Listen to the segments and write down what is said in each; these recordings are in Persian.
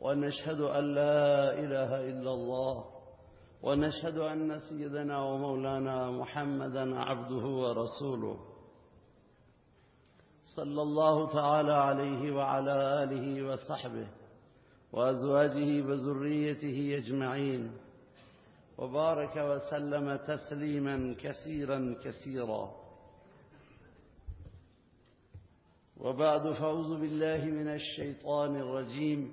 ونشهد أن لا إله إلا الله ونشهد أن سيدنا ومولانا محمدا عبده ورسوله. صلى الله تعالى عليه وعلى آله وصحبه وأزواجه وذريته أجمعين وبارك وسلم تسليما كثيرا كثيرا. وبعد فأعوذ بالله من الشيطان الرجيم.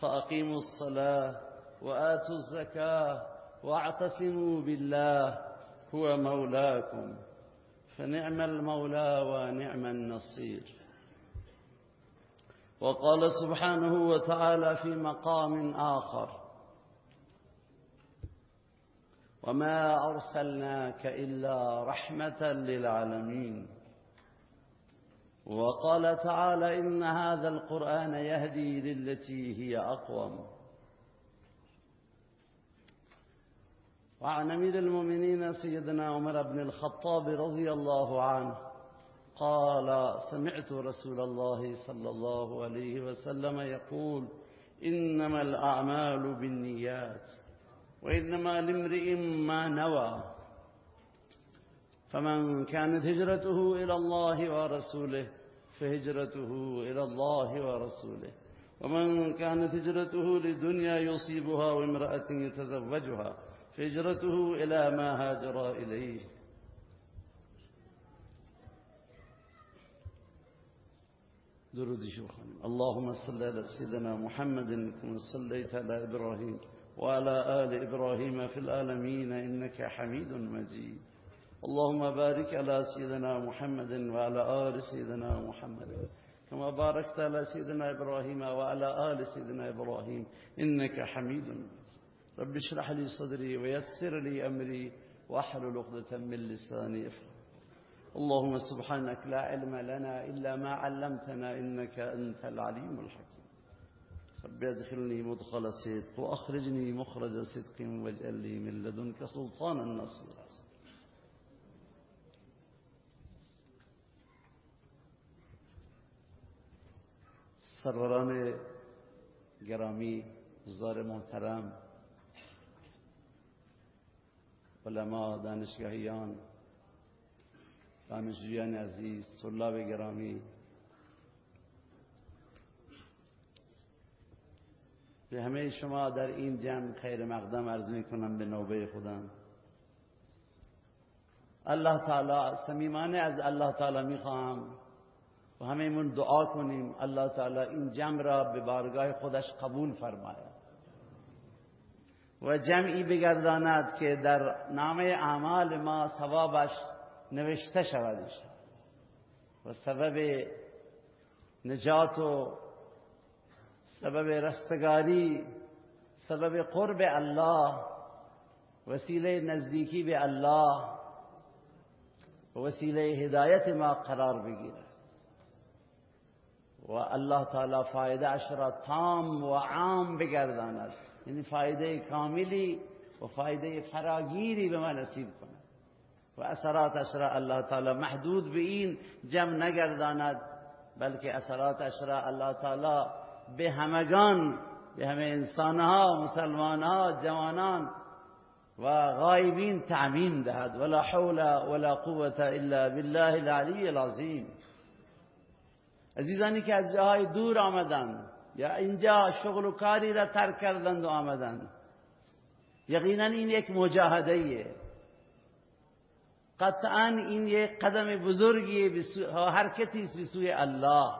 فأقيموا الصلاة وآتوا الزكاة واعتصموا بالله هو مولاكم. فنعم المولى ونعم النصير. وقال سبحانه وتعالى في مقام آخر وما أرسلناك إلا رحمة للعالمين. وقال تعالى إن هذا القرآن يهدي للتي هي أقوم. وعن أمير المؤمنين سيدنا عمر بن الخطاب رضي الله عنه قال سمعت رسول الله صلى الله عليه وسلم يقول إنما الأعمال بالنيات وإنما لامرئ ما نوى. فمن كانت هجرته إلى الله ورسوله فهجرته إلى الله ورسوله. ومن كانت هجرته لدنيا يصيبها وامرأة يتزوجها فهجرته إلى ما هاجر إليه. درود شوخان اللهم صل على سيدنا محمد كما صليت على إبراهيم وعلى آل إبراهيم في العالمين إنك حميد مجيد. اللهم بارك على سيدنا محمد وعلى آل سيدنا محمد. كما باركت على سيدنا إبراهيم وعلى آل سيدنا إبراهيم. إنك حميد رب اشرح لي صدري ويسر لي أمري واحلل عقدة من لساني يفقه اللهم سبحانك لا علم لنا إلا ما علمتنا إنك أنت العليم الحكيم. رب ادخلني مدخل صدق وأخرجني مخرج صدق واجعل لي من لدنك سلطانا نصيرا. سروران گرامی حضار محترم علما دانشگاهیان دانشجویان عزیز طلاب گرامی. به همه شما در این جمع خیر مقدم عرض می کنم به نوبه خودم. الله تعالی صمیمانه از الله تعالی می خواهم و همه دعا کنیم. الله تعالی این جمع را به بارگاه خودش قبول فرماید. و جمعی بگرداند که در نامه اعمال ما ثوابش نوشته شود و سبب نجات و سبب رستگاری سبب قرب الله وسیله نزدیکی به الله وسیله هدایت ما قرار بگیرد. و الله تعالی فایده اش را تام و عام بگرداند. یعنی فایده کاملی و فایده فراگیری به ما نصیب کند. و اثراتش را الله تعالی محدود به این جمع نگرداند بلکه اثراتش را الله تعالی به همگان به همه انسانها مسلمانها جوانان و غایبین تعمیم دهد. ولا حول ولا قوة الا بالله العلی العظیم. عزیزانی که از جاهای دور آمدند یا اینجا شغل و کاری را ترک کردند و آمدند یقینا این یک مجاهده ایه قطعا این یک قدم بزرگی حرکتی است به سوی الله.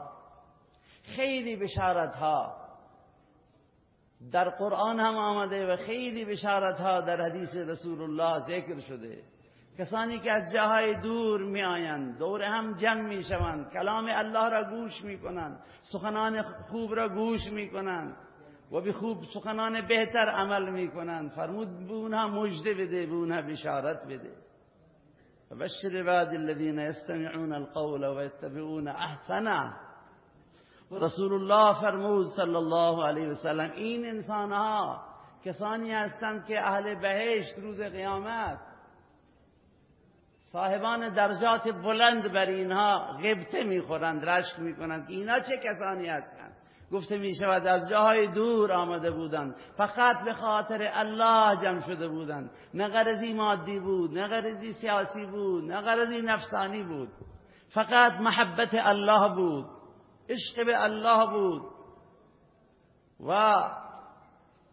خیلی بشارت ها در قرآن هم آمده و خیلی بشارت ها در حدیث رسول الله ذکر شده. کسانی که از جاهای دور می آیند دور هم جمع می شوند کلام الله را گوش می کنند سخنان خوب را گوش می کنند و به خوب سخنان بهتر عمل می کنند فرمود به اونها مجده بده به اونها بشارت بده. فبشر عباد الذين يستمعون القول ويتبعون احسنه رسول الله فرمود صلی الله علیه وسلم این انسان ها کسانی هستند که اهل بهشت روز قیامت صاحبان درجات بلند بر اینها غبطه می‌خورند رشک می‌کنند که اینا چه کسانی هستند؟ گفته می شود از جاهای دور آمده بودند. فقط به خاطر الله جمع شده بودند. نه غرضی مادی بود نه غرضی سیاسی بود نه غرضی نفسانی بود. فقط محبت الله بود عشق به الله بود. و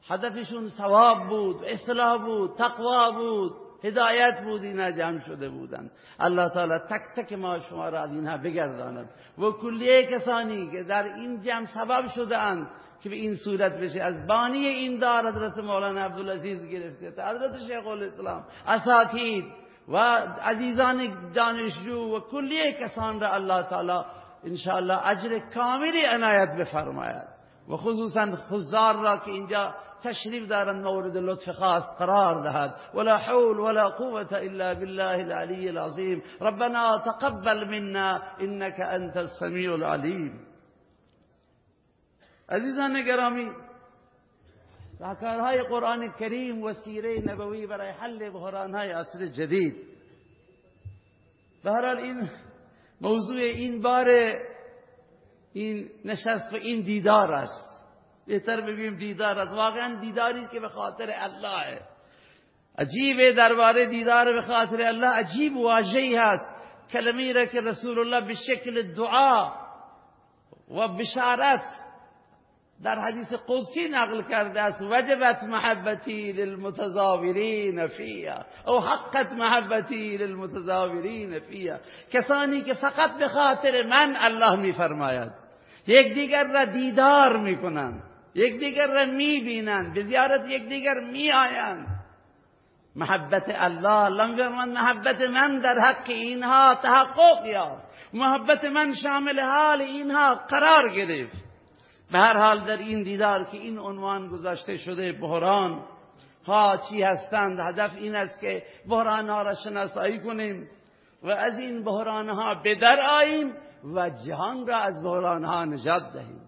هدفشون ثواب بود اصلاح بود تقوا بود. هدایت بود اینا جمع شده بودند الله تعالی تک تک ما شما را از اینها بگرداند. و کلیه کسانی که در این جمع سبب شده اند که به این صورت بشه. از بانی این دار حضرت مولانا عبدالعزیز گرفته تا حضرت شیخ الاسلام اساتید و عزیزان دانشجو و کلیه کسان را الله تعالی انشاءالله اجر کاملی عنایت بفرماید. و خصوصا خزار را که اینجا تشریف دارن مورد لطف خاص قرار دهد. ولا حول ولا قوة إلا بالله العلي العظيم. ربنا تقبل منا إنك أنت السميع العليم. عزیزان گرامی راهکارهای قرآن کریم و سیره نبوی برای حل بحرانهای عصر جدید. به این موضوع این بار این نشست و این دیدار است. بهتر بگیم دیدار است. واقعا دیداری که به خاطر الله. عجیبه درباره دیدار به خاطر الله. عجیب واژه‌ای هست. کلمی را که رسول الله به شکل دعا و بشارت در حدیث قدسی نقل کرده است وجبت محبتی للمتزاورین فیها. او حقت محبتی للمتزاورین فیها. کسانی که فقط به خاطر من الله میفرماید. یک دیگر را دیدار می‌کنند. دیگر را می‌بینند. به زیارت یکدیگر میآیند. محبت الله الله محبت من در حق اینها تحقق یافت. محبت من شامل حال اینها قرار گرفت. به هر حال در این دیدار که این عنوان گذاشته شده بحران ها چی هستند؟ هدف این است که بحران ها را شناسایی کنیم و از این بحران ها بدر آییم و جهان را از بحران ها نجات دهیم.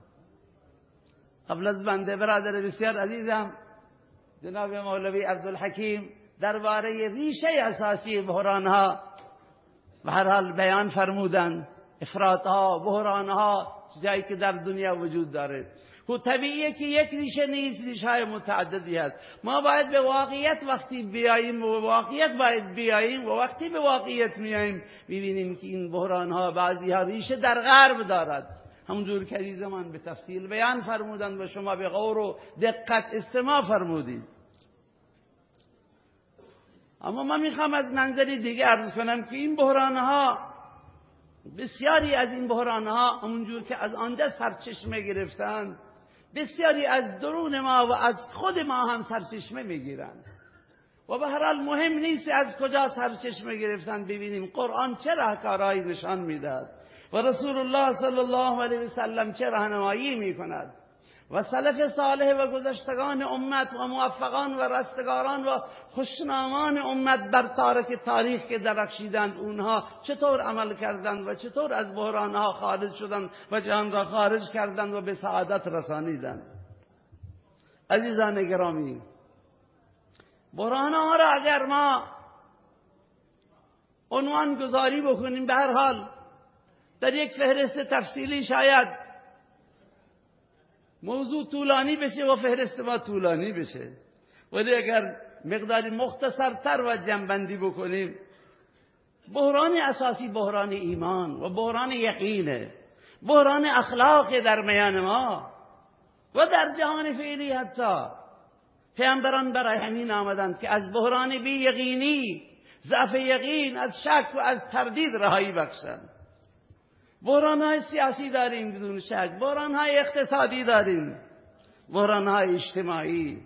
قبل از بنده برادر بسیار عزیزم جناب مولوی عبدالحکیم درباره ریشه اساسی بحران ها به هر حال بیان فرمودند. افراط ها بحران ها جایی که در دنیا وجود داره. و طبیعیه که یک ریشه نیست ریشه های متعددی هست. ما باید به واقعیت وقتی بیاییم و واقعیت باید بیاییم و وقتی به واقعیت میاییم می‌بینیم که این بحران ها بعضی ها ریشه در غرب دارد. همونجور که عزیز من به تفصیل بیان فرمودند و شما به غور و دقت استماع فرمودید. اما من می‌خوام از منظری دیگه عرض کنم که این بحران ها بسیاری از این بحران ها همونجور که از آنجا سرچشمه گرفتند بسیاری از درون ما و از خود ما هم سرچشمه می‌گیرند و به هر حال مهم نیست از کجا سرچشمه گرفتن ببینیم قرآن چه راهکارهایی نشان می‌دهد و رسول الله صلی الله علیه وسلم چه راهنمایی می‌کند. و سلف صالح و گذشتگان امت و موفقان و رستگاران و خوشنامان امت بر تارک تاریخ که درخشیدند اونها چطور عمل کردند و چطور از بحرانها خارج شدند و جهان را خارج کردند و به سعادت رسانیدند. عزیزان گرامی بحرانها را اگر ما عنوان گذاری بکنیم به هر حال در یک فهرست تفصیلی شاید موضوع طولانی بشه و فهرست ما طولانی بشه. ولی اگر مقداری مختصرتر و جنبندی بکنیم بحران اساسی بحران ایمان و بحران یقینه بحران اخلاق در میان ما و در جهان فعلی حتی. پیامبران برای همین آمدند که از بحران بی یقینی ضعف یقین از شک و از تردید رهایی بخشند. بحران های سیاسی داریم بدون شک بحران های اقتصادی داریم بحران های اجتماعی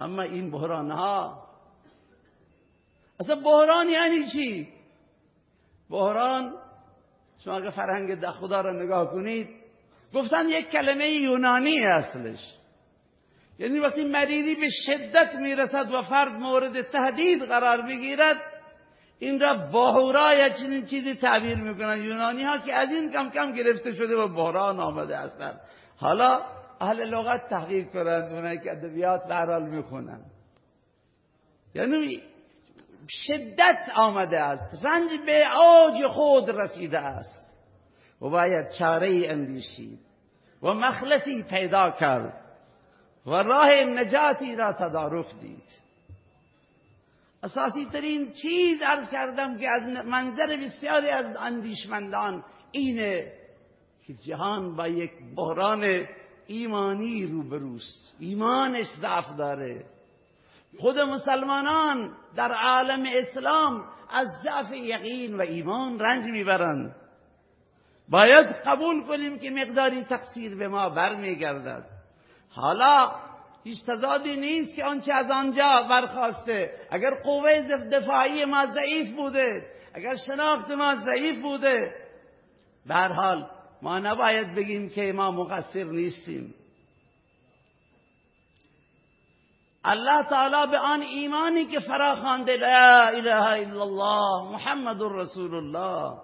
اما این بحران ها اصلا بحران یعنی چی بحران شما اگه فرهنگ ده خدا رو نگاه کنید گفتن یک کلمه یونانی اصلش یعنی وقتی مریضی به شدت می‌رسد و فرد مورد تهدید قرار بگیرد این را باهورا یا چنین چیزی تعبیر می‌کنن. یونانی ها که از این کم کم گرفته شده و بحران آمده هستند حالا اهل لغت تحقیق کنند اونایی که ادبیات به می‌خونن. یعنی شدت آمده است. رنج به آج خود رسیده است. و باید چاره اندیشید. و مخلصی پیدا کرد. و راه نجاتی را تدارک دید. اساسی ترین چیز ارز کردم که از منظر بسیاری از اندیشمندان اینه که جهان با یک بحران ایمانی روبروست. ایمانش ضعف داره. خود مسلمانان در عالم اسلام از ضعف یقین و ایمان رنج می‌برند. باید قبول کنیم که مقداری تقصیر به ما برمیگردد. حالا هیچ تضادی نیست که آنچه از آنجا برخواسته. اگر قوه دفاعی ما ضعیف بوده اگر شناخت ما ضعیف بوده به حال ما نباید بگیم که ما مقصر نیستیم. الله تعالی به آن ایمانی که فراخوانده لا اله الا الله محمد رسول الله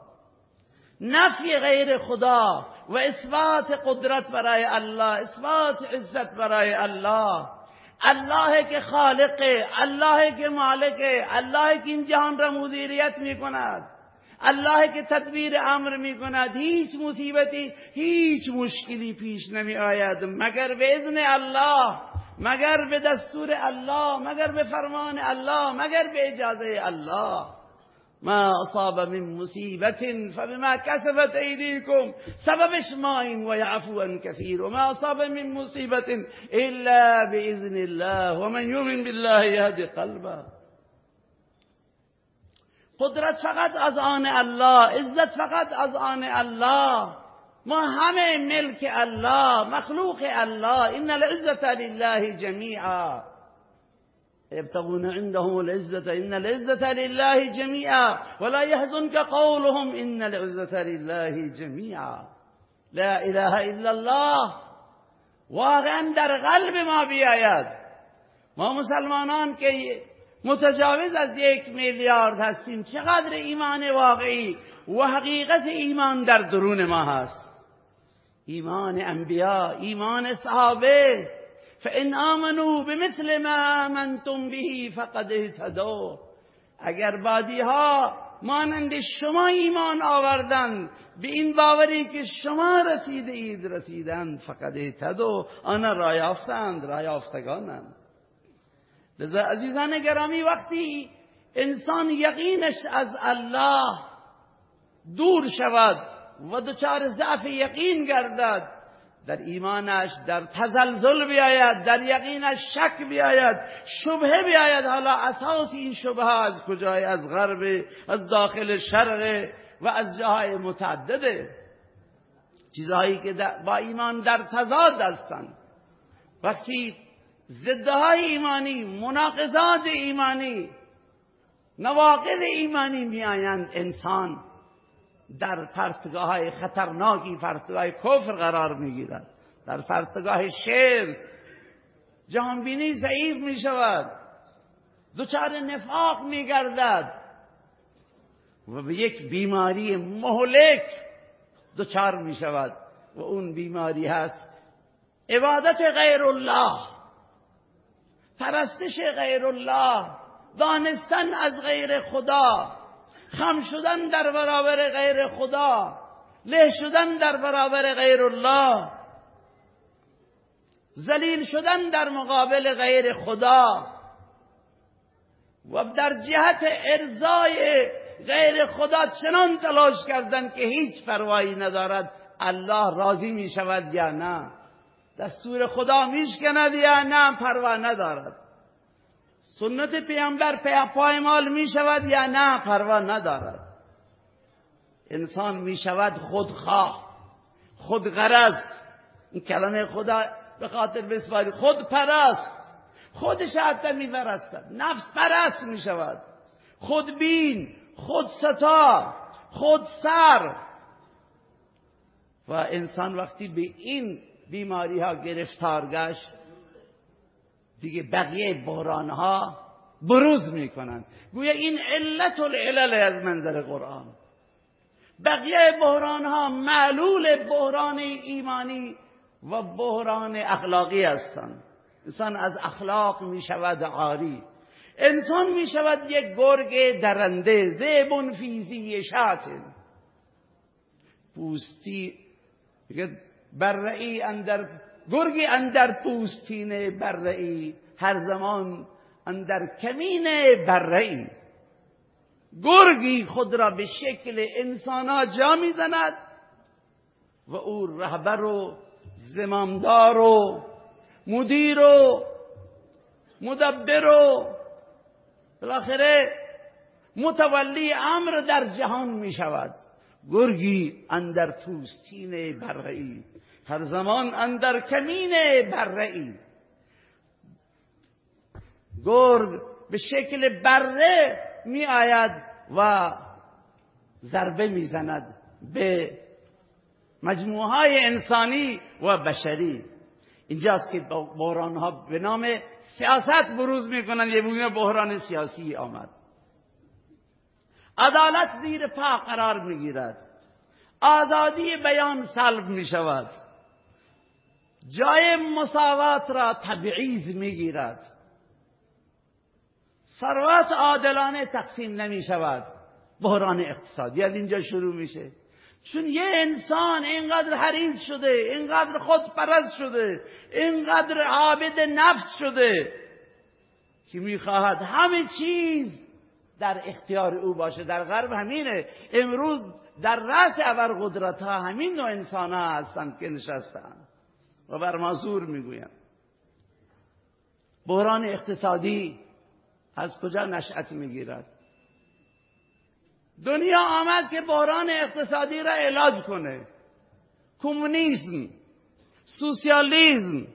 نفی غیر خدا و اثبات قدرت برای الله اثبات عزت برای الله. الله که خالقه الله که مالکه الله که این جهان را مدیریت می کند الله که تدبیر امر می کند هیچ مصیبتی هیچ مشکلی پیش نمی آید مگر به اذن الله مگر به دستور الله مگر به فرمان الله مگر به اجازه الله. ما أصاب من مصيبة فبما كسبت أيديكم سبب شمائم ويعفو عن كثير وما أصاب من مصيبة إلا بإذن الله ومن يؤمن بالله يهدي قلبه. قدرت فقط از آن الله عزت فقط از آن الله. ما همه ملک الله مخلوق الله. إن العزة لله جميعا. يبتغون عندهم العزة إن العزة لله جميعا. ولا يحزنك قولهم إن العزة لله جميعا. لا إله إلا الله. واقعا در قلب ما بیاید. ما مسلمانان که متجاوز از یک میلیارد هستیم چقدر ایمان واقعی و حقیقت ایمان در درون ما هست. ایمان انبیا ایمان صحابه. فان آمنوا بمثل ما آمنتم به فقد اهتدوا. اگر بادی ها مانند شما ایمان آوردن به این باوری که شما رسیده اید رسیدن فقط اهتدوا. آن را یافتند را یافتگانند. لذا عزیزان گرامی وقتی انسان یقینش از الله دور شود و دچار ضعف یقین گردد در ایمانش در تزلزل بیاید در یقینش شک بیاید شبهه بیاید حالا اساس این شبه از کجای؟ از غرب از داخل شرق و از جاهای متعدده. چیزهایی که با ایمان در تضاد هستند. وقتی ضدهای ایمانی مناقضات ایمانی نواقض ایمانی میآیند انسان در پرتگاه های خطرناکی پرتگاه کفر قرار می‌گیرد. در پرتگاه شرک جهانبینی ضعیف می شود دچار نفاق می گردد و به یک بیماری مهلک دچار می شود و اون بیماری هست عبادت غیر الله پرستش غیر الله دانستن از غیر خدا. خم شدن در برابر غیر خدا له شدن در برابر غیر الله زلیل شدن در مقابل غیر خدا. و در جهت ارزای غیر خدا چنان تلاش کردن که هیچ پروایی ندارد الله راضی می شود یا نه؟ دستور خدا میشکند یا نه؟ پروا ندارد. سنت پیامبر پایمال می شود یا نه پروا ندارد. انسان می شود خودخواه خودغرض این کلمه خدا به خاطر بسپاری خود پرست. خودش حتی می پرستد. نفس پرست می شود. خودبین خود ستا خود سر. و انسان وقتی به این بیماری ها گرفتار گشت دیگه بقیه بحران ها بروز می‌کنند گویا این علت العلل از منظر قرآن. بقیه بحران ها معلول بحران ایمانی و بحران اخلاقی هستند انسان از اخلاق می شود عاری. انسان می شود یک گرگ درنده زیبون فیزی شاتن پوستی برعی اندر گرگی اندر پوستین برعی هر زمان اندر کمین برعی گرگی خود را به شکل انسانا جا می‌زند و او رهبر و زمامدار و مدیر و مدبر و بالاخره متولی امر در جهان می شود گرگی اندر پوستین برعی هر زمان اندر کمین برعی گرگ به شکل بره می آید و ضربه می‌زند به مجموعه های انسانی و بشری. اینجاست که بحران ها به نام سیاست بروز می‌کنن یه بویه بحران سیاسی آمد. عدالت زیر پا قرار می‌گیرد آزادی بیان سلب می شود. جای مساوات را تبعیض می‌گیرد. ثروت عادلانه تقسیم نمی شود بحران اقتصادی از اینجا شروع میشه. چون یه انسان اینقدر حریص شده اینقدر خودپرست شده اینقدر عابد نفس شده که می‌خواهد همه چیز در اختیار او باشه. در غرب همینه. امروز در رأس ابر قدرت همین نوع انسان هستند که نشستن و بر مازور می‌گویم بحران اقتصادی از کجا نشأت می‌گیرد؟ دنیا آمد که بحران اقتصادی را علاج کنه. کمونیسم سوسیالیزم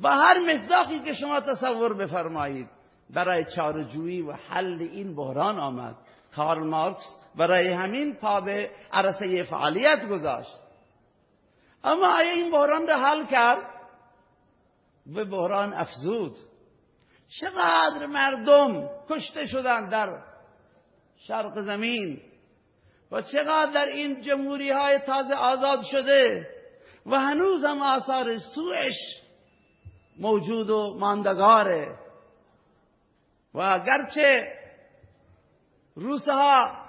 و هر مصداقی که شما تصور بفرمایید برای چارجویی و حل این بحران آمد. کارل مارکس برای همین پا به عرصه فعالیت گذاشت. اما آیا این بحران را حل کرد؟ به بحران افزود. چقدر مردم کشته شدند در شرق زمین و چقدر در این جمهوری های تازه آزاد شده و هنوز هم آثار سوش موجود و ماندگاره. و گرچه روسها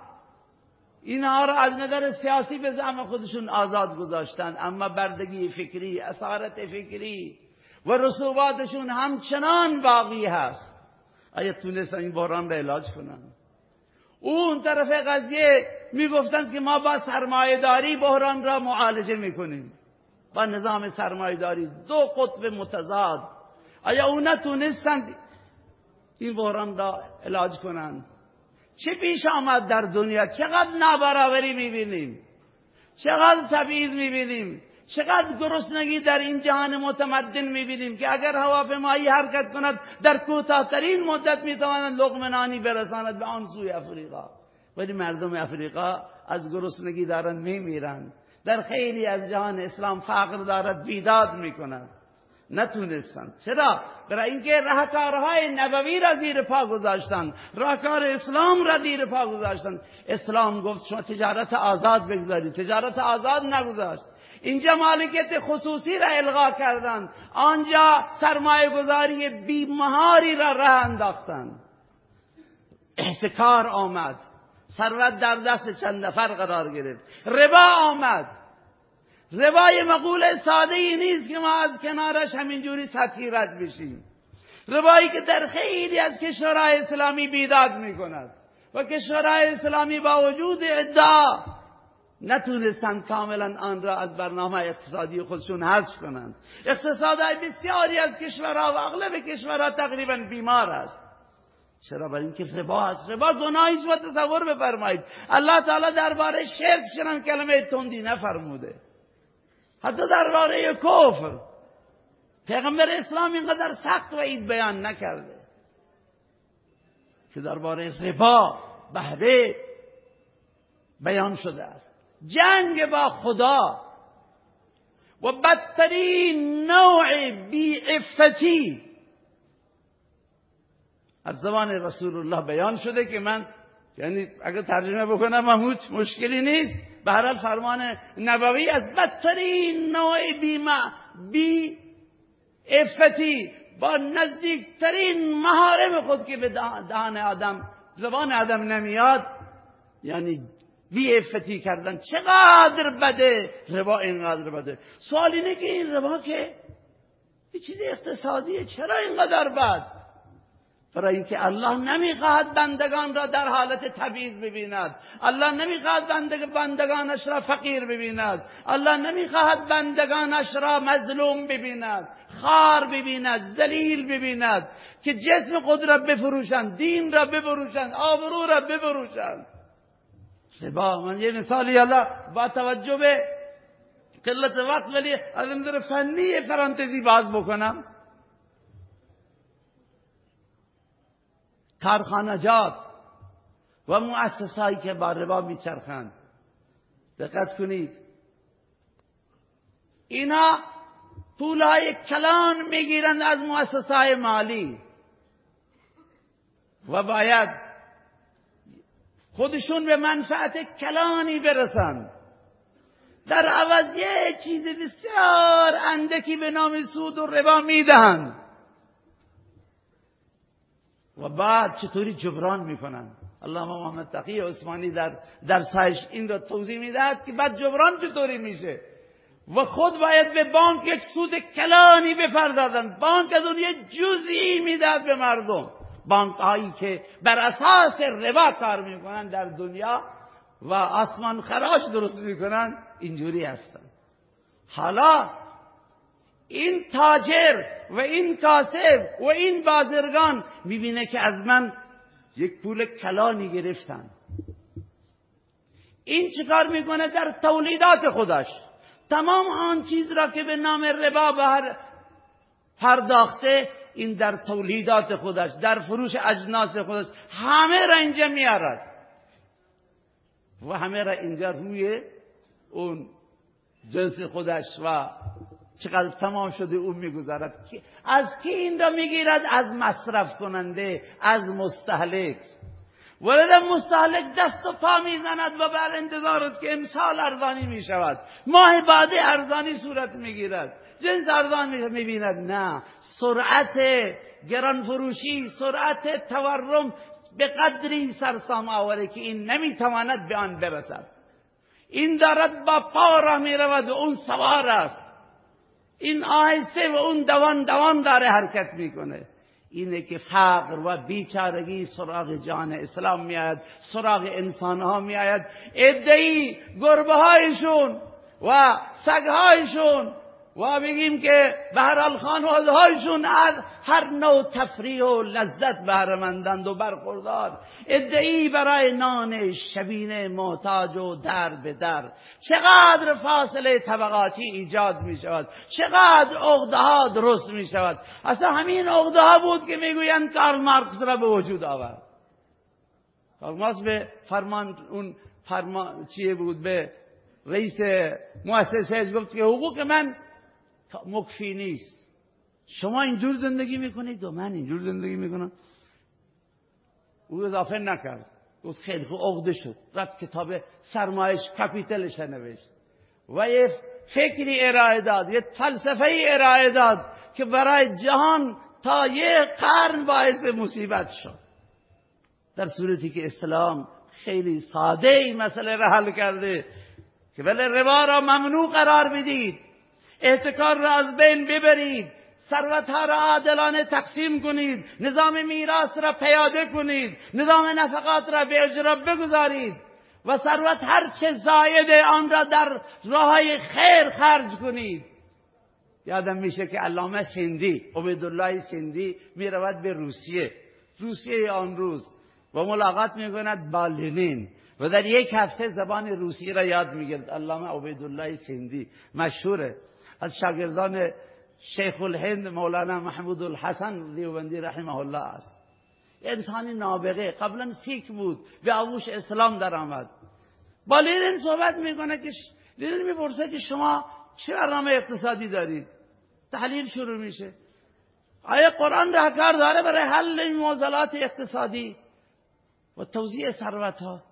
اینها را از نظر سیاسی به زعم خودشون آزاد گذاشتن. اما بردگی فکری اسارت فکری و رسوباتشون همچنان باقی هست. آیا تونستن این بحران را علاج کنن؟ اون طرف قضیه می‌گفتند که ما با سرمایهداری بحران را معالجه می‌کنیم. با نظام سرمایهداری دو قطب متضاد. آیا او نتونستند این بحران را علاج کنند چه پیش آمد در دنیا؟ چقدر نابرابری می‌بینیم؟ چقدر تبعیض می‌بینیم؟ چقدر گرسنگی در این جهان متمدن می‌بینیم که اگر هواپیمایی حرکت کند در کوتاهترین مدت می‌تواند لقمه نانی برساند به آن سوی افریقا. ولی مردم افریقا از گرسنگی دارند میمیرند در خیلی از جهان اسلام فقر دارد بیداد می‌کند. نتونستند چرا؟ برای اینکه راهکارهای نبوی را زیر پا گذاشتند راهکار اسلام را زیر پا گذاشتند اسلام گفت شما تجارت آزاد بگذارید. تجارت آزاد نگذاشت. اینجا مالکیت خصوصی را الغا کردند آنجا سرمایه گذاری بیمهاری را راه انداختند احتکار آمد. ثروت در دست چند نفر قرار گرفت. ربا آمد. روای مقوله ساده ای نیست که ما از کنارش همینجوری سطحی رد بشیم. روایی که در خیلی از کشورهای اسلامی بیداد می کند و کشورهای اسلامی با وجود ادعا نتونستند کاملا آن را از برنامه اقتصادی خودشون حذف کنند. اقتصادهای بسیاری از کشورها و اغلب کشورها تقریبا بیمار است. چرا؟ برای اینکه ربا است. ربا گناهی و تصور بفرمایید. الله تعالی درباره شرک چنان کلمه تندی نفرموده. حتی درباره کفر. پیغمبر اسلام اینقدر سخت و اید بیان نکرده که درباره ربا بهره بیان شده است. جنگ با خدا و بدترین نوع بیعفتی از زبان رسول الله بیان شده که من یعنی اگر ترجمه بکنم محمود مشکلی نیست. به هر فرمان نبوی از بدترین نوع بیما بی افتی با نزدیکترین محارم خود که به دهان آدم زبان آدم نمیاد یعنی بی افتی کردن. چقدر بده؟ ربا اینقدر بده. سوال اینه که این ربا که یه چیز اقتصادیه چرا اینقدر بد؟ برای اینکه الله نمی‌خواهد بندگان را در حالت تبعیض ببیند. الله نمی‌خواهد بندگ بندگانش را فقیر ببیند. الله نمی‌خواهد بندگانش را مظلوم ببیند. خار ببیند ذلیل ببیند. که جسم خود را بفروشند دین را بفروشند آبرو را بفروشند. با من یه مثالی الله با توجه به قلت وقت ولی از نظر فنی فرانتزی باز بکنم. کارخانجات و مؤسسهایی که با ربا میچرخند دقت کنید. اینا پولهای کلان می‌گیرند از مؤسسه مالی. و باید خودشون به منفعت کلانی برسند در عوض یه چیز بسیار اندکی به نام سود و ربا می‌دهند. و بعد چطوری جبران می‌کنن؟ علامه محمد تقی عثمانی در درسش این را توضیح می‌دهد که بعد جبران چطوری میشه؟ و خود باید به بانک یک سود کلانی بپردازند بانک از اون یه جزئی می‌دهد به مردم. بانک هایی که بر اساس ربا کار می‌کنن در دنیا و آسمان خراش درست می‌کنن اینجوری هستن. حالا این تاجر و این کاسب و این بازرگان می‌بینه که از من یک پول کلانی گرفتن. این چیکار می‌کنه در تولیدات خودش؟ تمام آن چیز را که به نام ربا بر پرداخته این در تولیدات خودش در فروش اجناس خودش همه را اینجا میارد و همه را اینجا روی اون جنس خودش و چقدر تمام شده او می‌گذارد از کی این را می‌گیرد؟ از مصرف کننده از مستحلک ولد مستحلک دست و پا می‌زند و بر انتظارت که امسال ارزانی می‌شود. ماه بعد ارزانی صورت می‌گیرد. جنس ارزان می‌بیند. نه. سرعت گران فروشی سرعت تورم به قدری سرسام آوره که این نمی‌تواند به آن برسد. این دارد با پا را می‌رود و اون سوار است. این آهسته و اون دوان دوان داره حرکت می‌کنه. اینه که فقر و بیچارگی سراغ جان اسلام میاد سراغ انسان ها میآید. ادعی گربه هایشون و سگ هایشون و بگیم که به هر حال خانواده هایشون از هر نوع تفریح و لذت بهرمندند و برخوردار. ادعی برای نان شبینه محتاج و در به در. چقدر فاصله طبقاتی ایجاد می شود چقدر اغده ها درست می شود اصلا همین اغده ها بود که می‌گویند کارل مارکس را به وجود آورد. کارل مارکس به فرمان اون فرمان چیه بود؟ به رئیس مؤسسه گفت که حقوق من مکفی نیست. شما اینجور زندگی می‌کنید و من اینجور زندگی می‌کنم. او اضافه نکرد. گفت خیلی خوب عقده شد. رفت کتاب سرمایش کپیتلش نوشت. و یه فکری ارائه داد یه فلسفه ارائه داد که برای جهان تا یه قرن باعث مصیبت شد. در صورتی که اسلام خیلی ساده این مسئله را حل کرده که بله ربا را ممنوع قرار بدید احتکار را از بین ببرید. ثروتها را عادلانه تقسیم کنید. نظام میراث را پیاده کنید. نظام نفقات را به اجرا بگذارید. و ثروت هر چه زاید آن را در راه خیر خرج کنید. یادم میشه که علامه سندی عبدالله سندی می‌رود به روسیه. روسیه آن روز و ملاقات می‌کند با لنین. و در یک هفته زبان روسی را یاد می‌گیرد. علامه عبیدالله سندی مشهوره. از شاگردان شیخ الهند مولانا محمود الحسن دیوبندی رحمه الله است انسانی نابغه قبلا سیک بود به آغوش اسلام در آمد با لینین صحبت می‌کنه که لینین می‌پرسه که شما چه برنامه اقتصادی دارید؟ تحلیل شروع میشه. آیا قرآن راهکار داره برای حل معضلات اقتصادی؟ و توزیع ثروت ها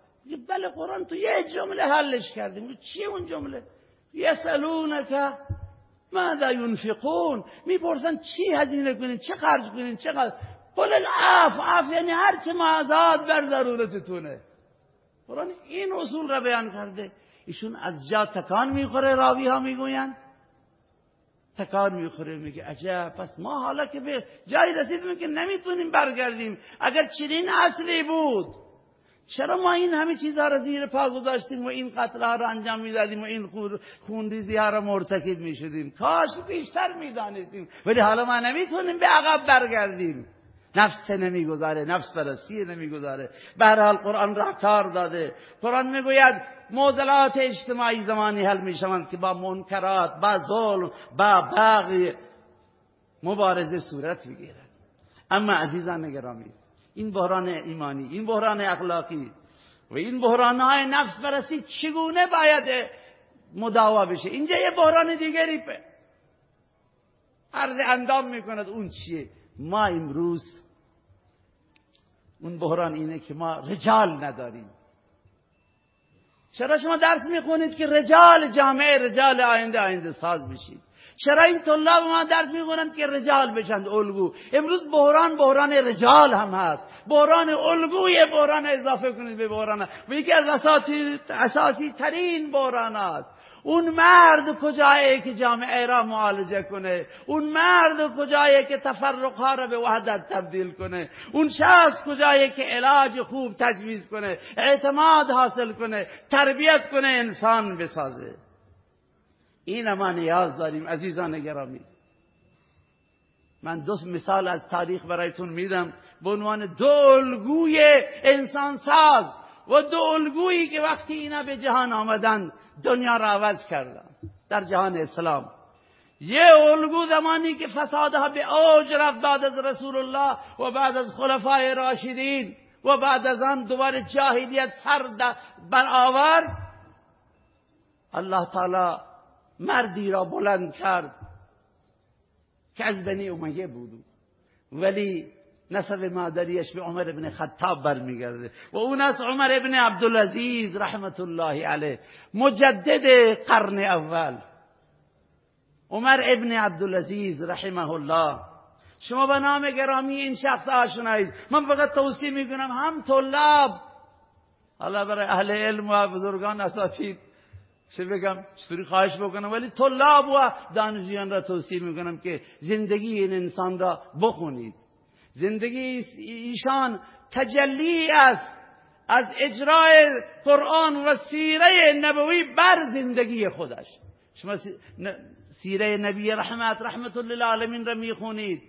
بله قرآن تو یه جمله حلش کردیم. چیه اون جمله؟ یسالونک ماذا ينفقون؟ می‌پرسن چی هزینه کنین؟ چه خرج کنین؟ چقدر قل العف عف یعنی هر چه آزاد بر ضرورتتونه. قرآن این اصول را بیان کرده. ایشون از جا تکان می‌خوره راوی ها می‌گوین تکان می‌خوره میگه عجب. پس ما حالا که به جایی رسیدیم که نمی‌تونیم برگردیم. اگر چنین اصلی بود چرا ما این همه چیزها را زیر پا گذاشتیم و این قتل ها را انجام می‌دادیم و این خونریزی ها را مرتکب می‌شدیم؟ کاش بیشتر می‌دانستیم. ولی حالا ما نمی‌تونیم به عقب برگردیم. نفس نمی‌گذاره نفس پرستی نمی‌گذاره. به حال قرآن را کار داده. قرآن می‌گوید معضلات اجتماعی زمانی حل می‌شوند که با منکرات با ظلم با بغی مبارزه صورت می‌گیرد. اما عزیزان گرامی این بحران ایمانی این بحران اخلاقی و این بحران های نفس برسی چگونه باید مداوا بشه؟ اینجا یه بحران دیگری به عرض اندام می‌کند اون چیه؟ ما امروز اون بحران اینه که ما رجال نداریم. چرا شما درس می‌خونید که رجال جامعه رجال آینده آینده ساز بشید؟ چرا این طلاب ما درس می‌خونند که رجال بشند؟ الگو. امروز بحران بحران رجال هم هست. بحران الگوی بحران اضافه کنید به بحران. و یکی از اساسی, اساسی ترین بحران است. اون مرد کجایه که جامعه را معالجه کنه؟ اون مرد کجایه که تفرقها را به وحدت تبدیل کنه؟ اون شخص کجایه که علاج خوب تجویز کنه؟ اعتماد حاصل کنه؟ تربیت کنه؟ انسان بسازه. این ما نیاز داریم عزیزان گرامی. من دو مثال از تاریخ برایتون میدم. به عنوان دو الگوی انسان ساز و دو الگویی که وقتی اینا به جهان آمدن دنیا را عوض کردن. در جهان اسلام. یه الگو زمانی که فسادها به اوج رفت بعد از رسول الله و بعد از خلفای راشدین و بعد از آن دوباره جاهلیت سر برآور الله تعالی مردی را بلند کرد که از بنی امیه بود. ولی نسب مادریش به عمر ابن خطاب برمیگرده. و اون از عمر ابن عبدالعزیز رحمت الله علیه. مجدد قرن اول. عمر ابن عبدالعزیز رحمه الله شما به نام گرامی این شخص آشنایید. من فقط توصیه می‌کنم هم طلاب. حالا برای اهل علم و بزرگان اساتید. چه بگم؟ چطوری خواهش بکنم؟ ولی طلاب و دانشجویان را توصیه می‌کنم که زندگی این انسان را بخونید. زندگی ایشان تجلی است. از اجرای قرآن و سیره نبوی بر زندگی خودش. شما سیره نبی رحمت رحمت للعالمین را می‌خونید.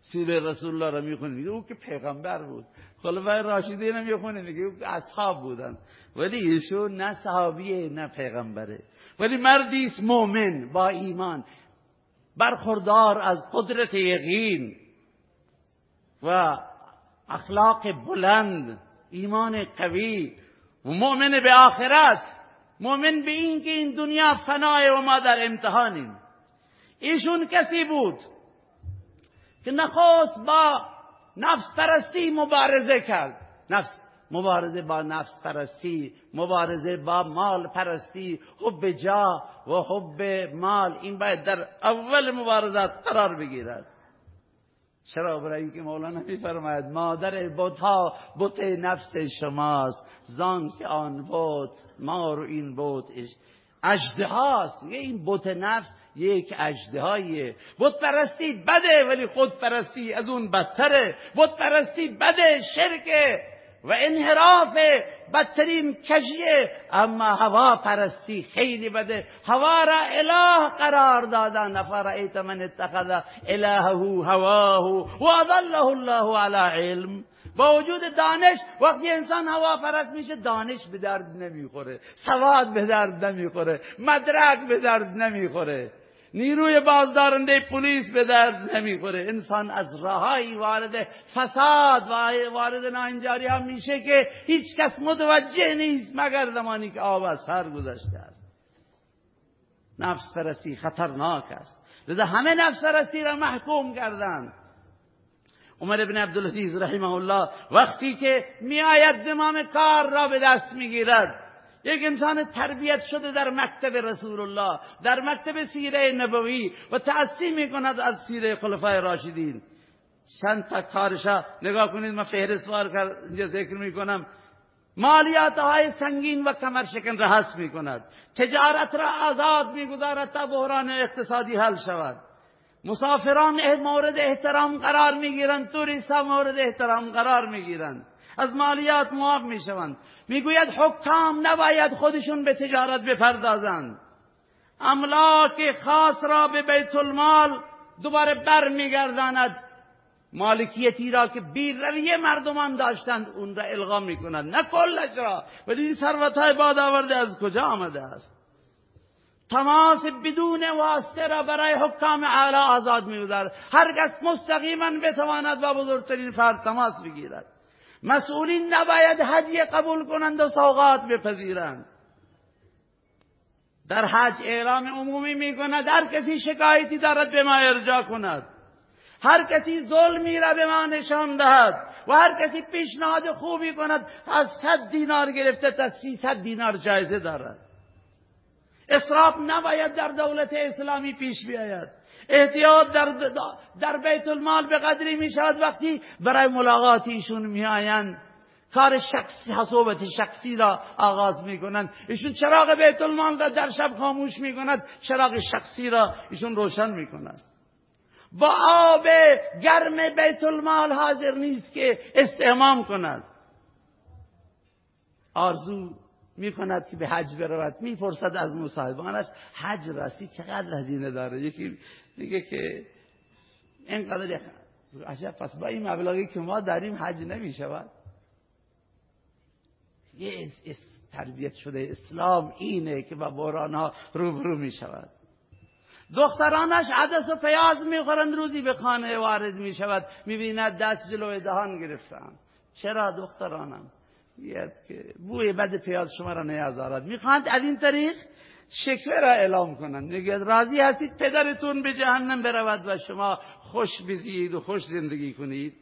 سیره رسول الله را می‌خونید. او که پیغمبر بود. خلفای راشدین را می‌خونید. او که اصحاب بودن. ولی ایشون نه صحابیه نه پیغمبره. ولی مردی است مؤمن با ایمان برخوردار از قدرت یقین و اخلاق بلند ایمان قوی و مؤمن به آخرت. مؤمن به این که این دنیا فنای و ما در امتحانیم. ایشون کسی بود که نخواست با نفس پرستی مبارزه کرد. نفس مبارزه با نفس پرستی مبارزه با مال پرستی حب جا و حب مال. این باید در اول مبارزات قرار بگیرد. چرا؟ برای اینکه مولانا میفرماید مادر بت ها بت نفس شماست. زان که آن بت ما رو این بت اجده هاست. این بت نفس یک اجدهاییه بت پرستی بده ولی خود پرستی از اون بدتره. بت پرستی بده شرکه. و انحراف بدترین کجیه اما هوا پرستی خیلی بده. هوا را اله قرار دادن نفر من اتخذ الهه هواه و اضله الله علی علم. با وجود دانش وقتی انسان هوا پرست میشه دانش به درد نمی‌خوره. سواد به درد نمی‌خوره. مدرک به درد نمی‌خوره. نیروی بازدارنده پلیس به درد نمی‌خوره. انسان از راهایی وارد فساد و وارد ناینجاری هم میشه که هیچ کس متوجه نیست مگر زمانی که آب از سر گذشته است. نفس پرستی خطرناک است. لذا همه نفس پرستی را محکوم کردند. عمر ابن عبدالعزیز رحمه الله وقتی که میآید زمام کار را به دست می‌گیرد یک انسان تربیت شده در مکتب رسول الله در مکتب سیره نبوی و تأثیر می کند از سیره خلفای راشدین. چند تا کارشا نگاه کنید من فهرستوار اینجا ذکر می کنم مالیات های سنگین و کمر شکن را حس می کند تجارت را آزاد می گذارد تا بحران اقتصادی حل شود. مسافران مورد احترام قرار می گیرند توریست مورد احترام قرار می گیرند از مالیات معاف می شوند می‌گوید حکام نباید خودشون به تجارت بپردازند. املاک خاص را به بیت المال دوباره بر میگرداند مالکیتی را که رویه مردمان داشتند اون را الغا می‌کنند نه کلش را. ولی این ثروت های باد آورده از کجا آمده است؟ تماس بدون واسطه را برای حکام اعلی آزاد می‌گذارد. هر کس مستقیما بتواند با بزرگترین فرد تماس بگیرد. مسئولین نباید هدیه قبول کنند و سوغات بپذیرند. در حج اعلام عمومی می کند هر کسی شکایتی دارد به ما ارجا کند. هر کسی ظلمی را به ما نشان دهد و هر کسی پیشنهاد خوبی کند از صد دینار گرفته تا سیصد دینار جایزه دارد. اصراف نباید در دولت اسلامی پیش بیاید. احتیاط در, در بیت المال به قدری می شود وقتی برای ملاقات ایشون می آیند کار شخصی حسوبت شخصی را آغاز می کنند ایشون چراغ بیت المال را در شب خاموش می کند چراغ شخصی را ایشون روشن می کند با آب گرم بیت المال حاضر نیست که استعمام کند. آرزو می کند که به حج برود. می فرصد از مصاحبانش حج راستی چقدر هزینه داره؟ یکی میگه که اینقدر عجب پس با این مبلغی که ما داریم حج نمی شود یه تربیت شده اسلام اینه که با بوران ها روبرو می شود دخترانش عدس و پیاز می‌خورند روزی به خانه وارد می شود می‌بیند دست جلوی دهان گرفتن. چرا دخترانم؟ بیاد که بوی بد پیاز شما را نیازارد می‌خواند از این طریق شکوه را اعلام کنند. میگه راضی هستید پدرتون به جهنم برود و شما خوش بزید و خوش زندگی کنید.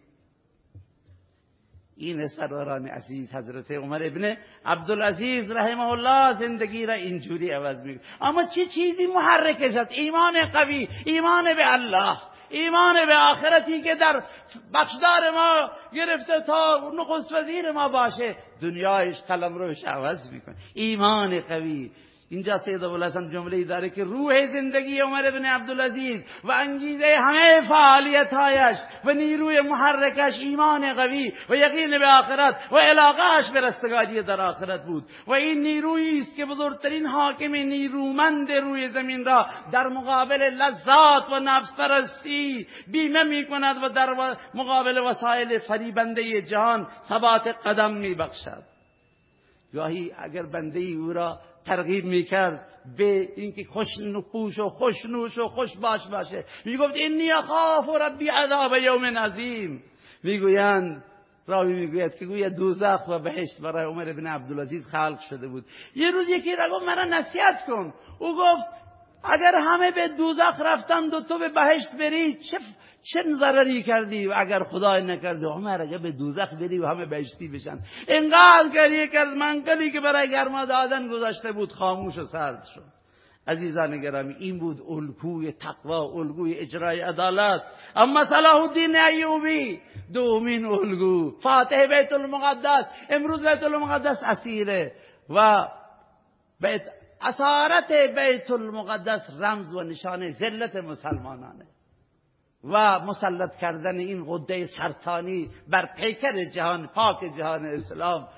این سروران عزیز حضرت عمر ابن عبدالعزیز رحمه الله زندگی را اینجوری عوض می‌کنه اما چه چیزی محرکش است؟ ایمان قوی ایمان به الله ایمان به آخرتی که در بخشدار ما گرفته تا نخست وزیر ما باشه. دنیایش قلم روش عوض می‌کنه. ایمان قوی اینجا سید ابوالحسن جمله داره که روح زندگی عمر بن عبدالعزیز و انگیزه همه فعالیت هایش و نیروی محرکش ایمان قوی و یقین به آخرت و علاقهش به رستگاری در آخرت بود. و این نیرویی است که بزرگترین حاکم نیرومند روی زمین را در مقابل لذات و نفس پرستی بیمه می کند و در مقابل وسایل فریبنده جهان ثبات قدم می بخشد گاهی اگر بنده او را ترغیب می‌کرد به اینکه خوش نپوش و خوش نوش و خوش باش باشه. می‌گفت اخاف و ربی عذاب یوم عظیم. می‌گویند راوی می‌گوید که گویا دوزخ و بهشت برای عمر ابن عبدالعزیز خلق شده بود. یه روز یکی را مرا نصیحت کن. او گفت اگر همه به دوزخ رفتند و تو به بهشت بری چه چه ضرری کردی؟ اگر خدای نکرده عمر اگر به دوزخ بری و همه بهشتی بشن. اینقدر که یک از منقلی که برای گرما دادن گذاشته بود خاموش و سرد شد. عزیزان گرامی این بود الگوی تقوا الگوی اجرای عدالت. اما صلاح الدین ایوبی دومین الگو. فاتح بیت المقدس. امروز بیت المقدس اسیره و بیت اسارت بیت المقدس رمز و نشان ذلت مسلمانانه. و مسلط کردن این قده سرطانی بر پیکر جهان پاک جهان اسلام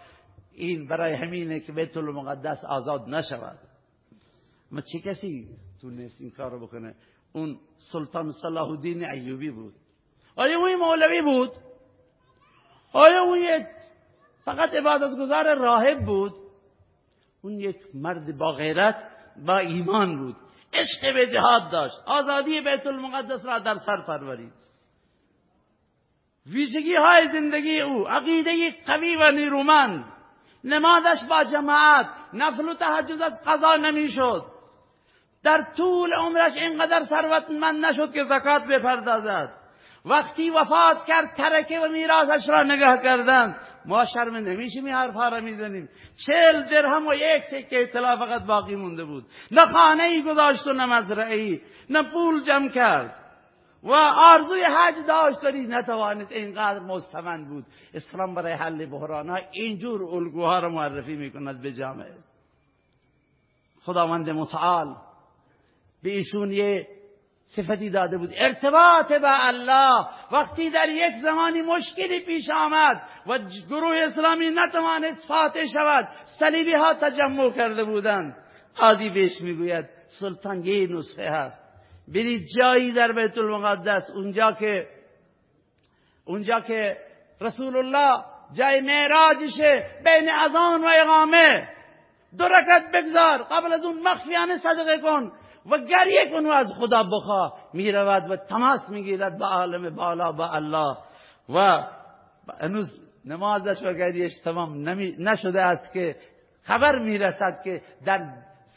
این برای همینه که بیت المقدس آزاد نشود. ما چه کسی تونست این کار رو بکنه؟ اون سلطان صلاح الدین ایوبی بود. آیا اون مولوی بود؟ آیا اون فقط عبادتگزار راهب بود؟ اون یک مرد با غیرت با ایمان بود. عشق به جهاد داشت. آزادی بیت المقدس را در سر پرورید. ویژگی های زندگی او عقیده قوی و نیرومند. نمازش با جماعت. نفل و تهجد از قضا نمی‌شد. در طول عمرش اینقدر ثروتمند نشد که زکات بپردازد. وقتی وفات کرد ترکه و میراثش را نگاه کردند. ما شرم نمیشیم این حرفها را می‌زنیم. چل درهم و یک سکه اطلاع فقط باقی مونده بود. نه خانه ای گذاشت و نه مزرعه نه پول جمع کرد. و آرزوی حج داشت ولی نتوانست. اینقدر مستمند بود. اسلام برای حل بحران ها اینجور الگوها را معرفی می‌کند به جامعه. خداوند متعال به ایشون یه صفتی داده بود. ارتباط به الله. وقتی در یک زمانی مشکلی پیش آمد و گروه اسلامی نتوانست فاتح شود صلیبی ها تجمع کرده بودند. قاضی بهش می‌گوید سلطان یه نسخه هست. برید جایی در بیت المقدس اونجا که اونجا که رسول الله جای معراجشه بین اذان و اقامه. دو رکت بگذار قبل از اون مخفیانه صدقه کن. و گریه کن و از خدا بخوا. می‌رود و تماس می‌گیرد به عالم بالا با الله. و هنوز نمازش و گریهش تمام نشده است که خبر می‌رسد که در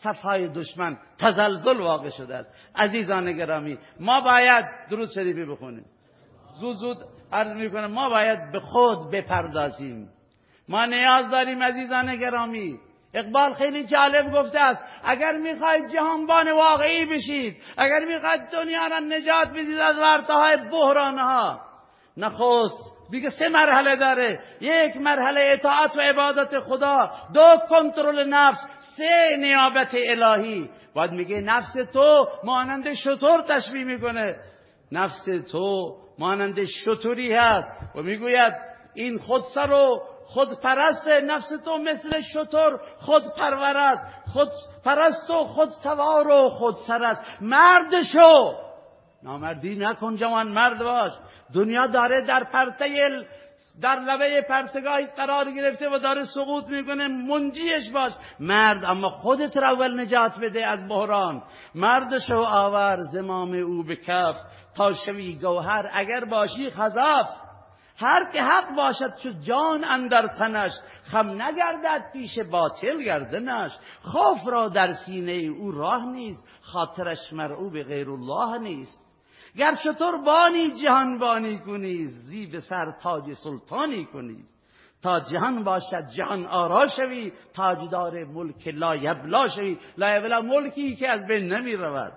صفهای دشمن تزلزل واقع شده است. عزیزان گرامی ما باید درود شریفی بخونیم. زود زود عرض می‌کنم ما باید به خود بپردازیم. ما نیاز داریم عزیزان گرامی. اقبال خیلی جالب گفته است اگر می‌خواید جهانبان واقعی بشید اگر می‌خواید دنیا را نجات بدید از ورطه بحرانها نخست دیگه سه مرحله داره. یک مرحله اطاعت و عبادت خدا دو کنترل نفس سه نیابت الهی. باید میگه نفس تو مانند شطور تشبیه می‌کنه. نفس تو مانند شطوری هست. و می‌گوید این خودسر و خود پرست نفس تو مثل شطور خود پرور است خود پرست و خود سوار و خود سر است مرد شو. نامردی نکن جوان مرد باش. دنیا داره در پرتیل در لبه پرتگاهی قرار گرفته و داره سقوط می‌کنه. منجیش باش. مرد اما خودت را اول نجات بده از بحران. مرد شو آور زمام او به کف تا شوی گوهر اگر باشی خذاف هر که حق باشد چو جان اندر تنش خم نگردد پیش باطل گردنش. خوف را در سینه او راه نیست خاطرش مرعوب غیر الله نیست. گر شطور بانی جهان بانی کنی زیب سر تاج سلطانی کنی. تا جهان باشد جهان آرا شوی تاجدار ملک لا یبلا شوی. لا یبلا ملکی که از بین نمی رود.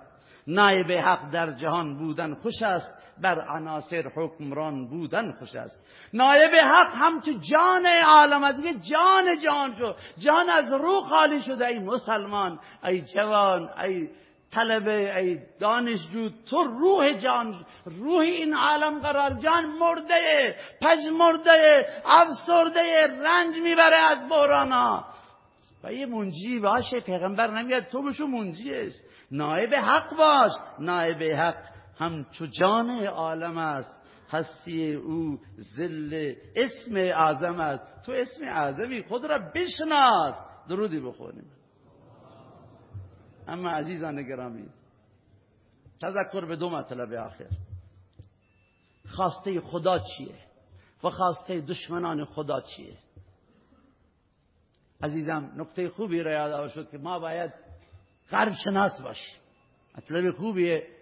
نایب حق در جهان بودن خوش است بر عناصر حکمران بودن خوش است. نایب حق هم تو جان عالم از دیگه جان جان شو. جان از روح خالی شده ای مسلمان ای جوان ای طلبه ای دانشجو تو روح جان روح این عالم قرار. جان مرده پج مرده افسرده رنج می‌بره از بحرانا و یه منجی باشه پیغمبر نمیاد تو بشو منجیش. نایب حق باش. نایب حق همچو جان عالم است هستی او زل اسم اعظم است. تو اسم اعظمی خود را بشناس. درودی بخونیم. اما عزیزان گرامی تذکر به دو مطلب آخر. خواسته خدا چیه؟ و خواسته دشمنان خدا چیه؟ عزیزم نکته خوبی را یاد شد که ما باید غرب شناس باشیم. مطلب خوبیه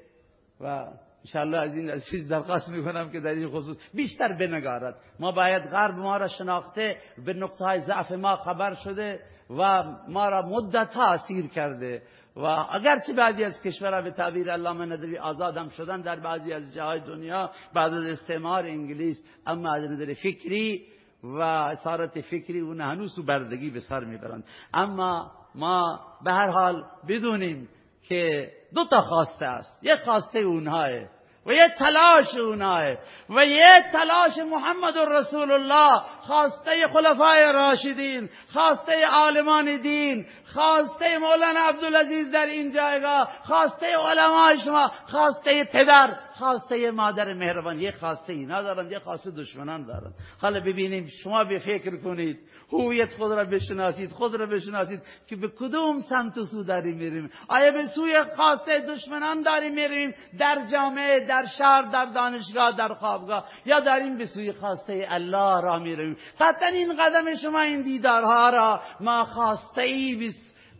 و انشاءالله از این عزیز درخواست می‌کنم که در این خصوص بیشتر بنگارد. ما باید غرب ما را شناخته به نقطه های ضعف ما خبر شده و ما را مدت ها اسیر کرده. و اگرچه بعضی از کشورها به تعبیر علامه ندوی آزاد شدن در بعضی از جاهای دنیا بعد از استعمار انگلیس اما از نظر فکری و اسارت فکری اون هنوز تو بردگی به سر می‌برند. اما ما به هر حال بدونیم که دو تا خواسته است. یک خواسته اونهاه و یه تلاش اوناه و یه تلاش محمد رسول الله خواسته خلفای راشدین خواسته عالمان دین خواسته مولانا عبدالعزیز در این جایگاه خواسته علماء شما خواسته پدر. خواسته مادر مهربان یه خواسته اینا دارن یه خواسته دشمنان دارن. حالا ببینیم شما به فکر کنید هویت خود را بشناسید خود را بشناسید که به کدوم سمت و سو داریم میریم؟ آیا به سوی خواسته دشمنان داریم میریم؟ در جامعه در شهر در دانشگاه در خوابگاه یا داریم به سوی خواسته الله را میریم؟ قطعا این قدم شما این دیدارها را ما خواسته ای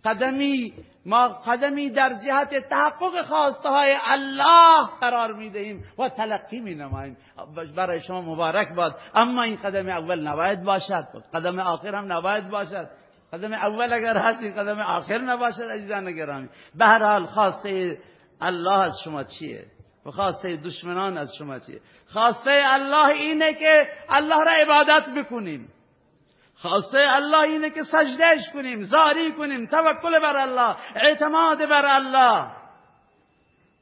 قدمی ما قدمی در جهت تحقق خواسته های الله قرار می‌دهیم و تلقی می نماییم برای شما مبارک باد. اما این قدم اول نباید باشد. قدم آخر هم نباید باشد. قدم اول اگر هستی قدم آخر نباشد عزیزان گرامی. به هر حال خواسته الله از شما چیه؟ و خواسته دشمنان از شما چیه؟ خواسته الله اینه که الله را عبادت بکنیم. خواسته الله اینه که سجدهش کنیم زاری کنیم توکل بر الله اعتماد بر الله.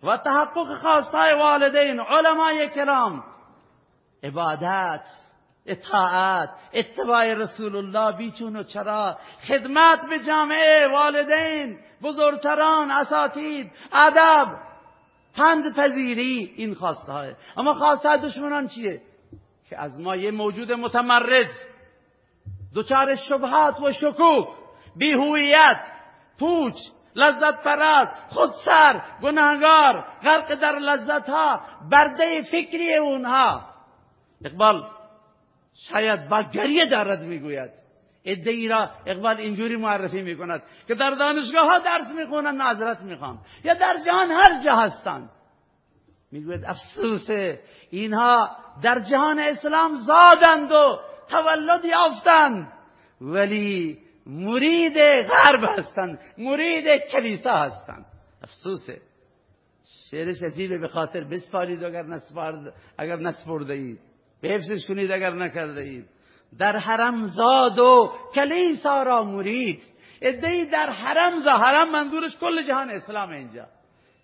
و تحقق خواسته والدین علمای کرام. عبادت اطاعت اتباع رسول الله بیچون و چرا؟ خدمت به جامعه والدین بزرگتران اساتید ادب. پند پذیری این خواسته های اما خواسته دشمنان چیه؟ که از ما یه موجود متمرد. دچار شبهات و شکوک بیهویت پوچ لذت پرست خودسر گناهگار غرق در لذت ها برده فکری اونها. اقبال شاید با گریه دارد می‌گوید. ادعی را اقبال اینجوری معرفی می‌کند که در دانشگاه ها درس می‌خونن معذرت می‌خوام یا در جهان هر جا هستند. می‌گوید افسوس اینها در جهان اسلام زادند و تولد یافتند ولی مرید غرب هستند مرید کلیسا هستند افسوسه شعرش عجیبه به خاطر بسپارید اگر نسپارد اگر نسپرده اید به کنید اگر نکرده اید در حرم زاد و کلیسا را مرید. ادهی در حرم زاد حرم منظورش کل جهان اسلام اینجا.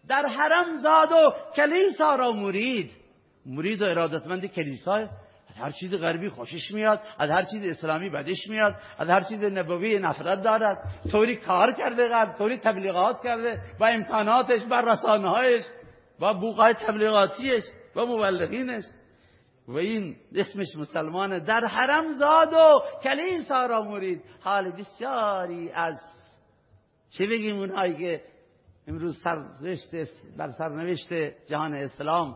در حرم زاد و کلیسا را مرید. مرید و ارادتمند کلیسا از هر چیز غربی خوشش میاد از هر چیز اسلامی بدش میاد از هر چیز نبوی نفرت دارد. طوری کار کرده غرب طوری تبلیغات کرده با امکاناتش با رسانهایش با بوقای تبلیغاتیش با مبلغینش. و این اسمش مسلمانه. در حرم زاد و کلیسا را مرید. حال بسیاری از چه بگیم اونهایی که امروز سرنوشت بر سرنوشت جهان اسلام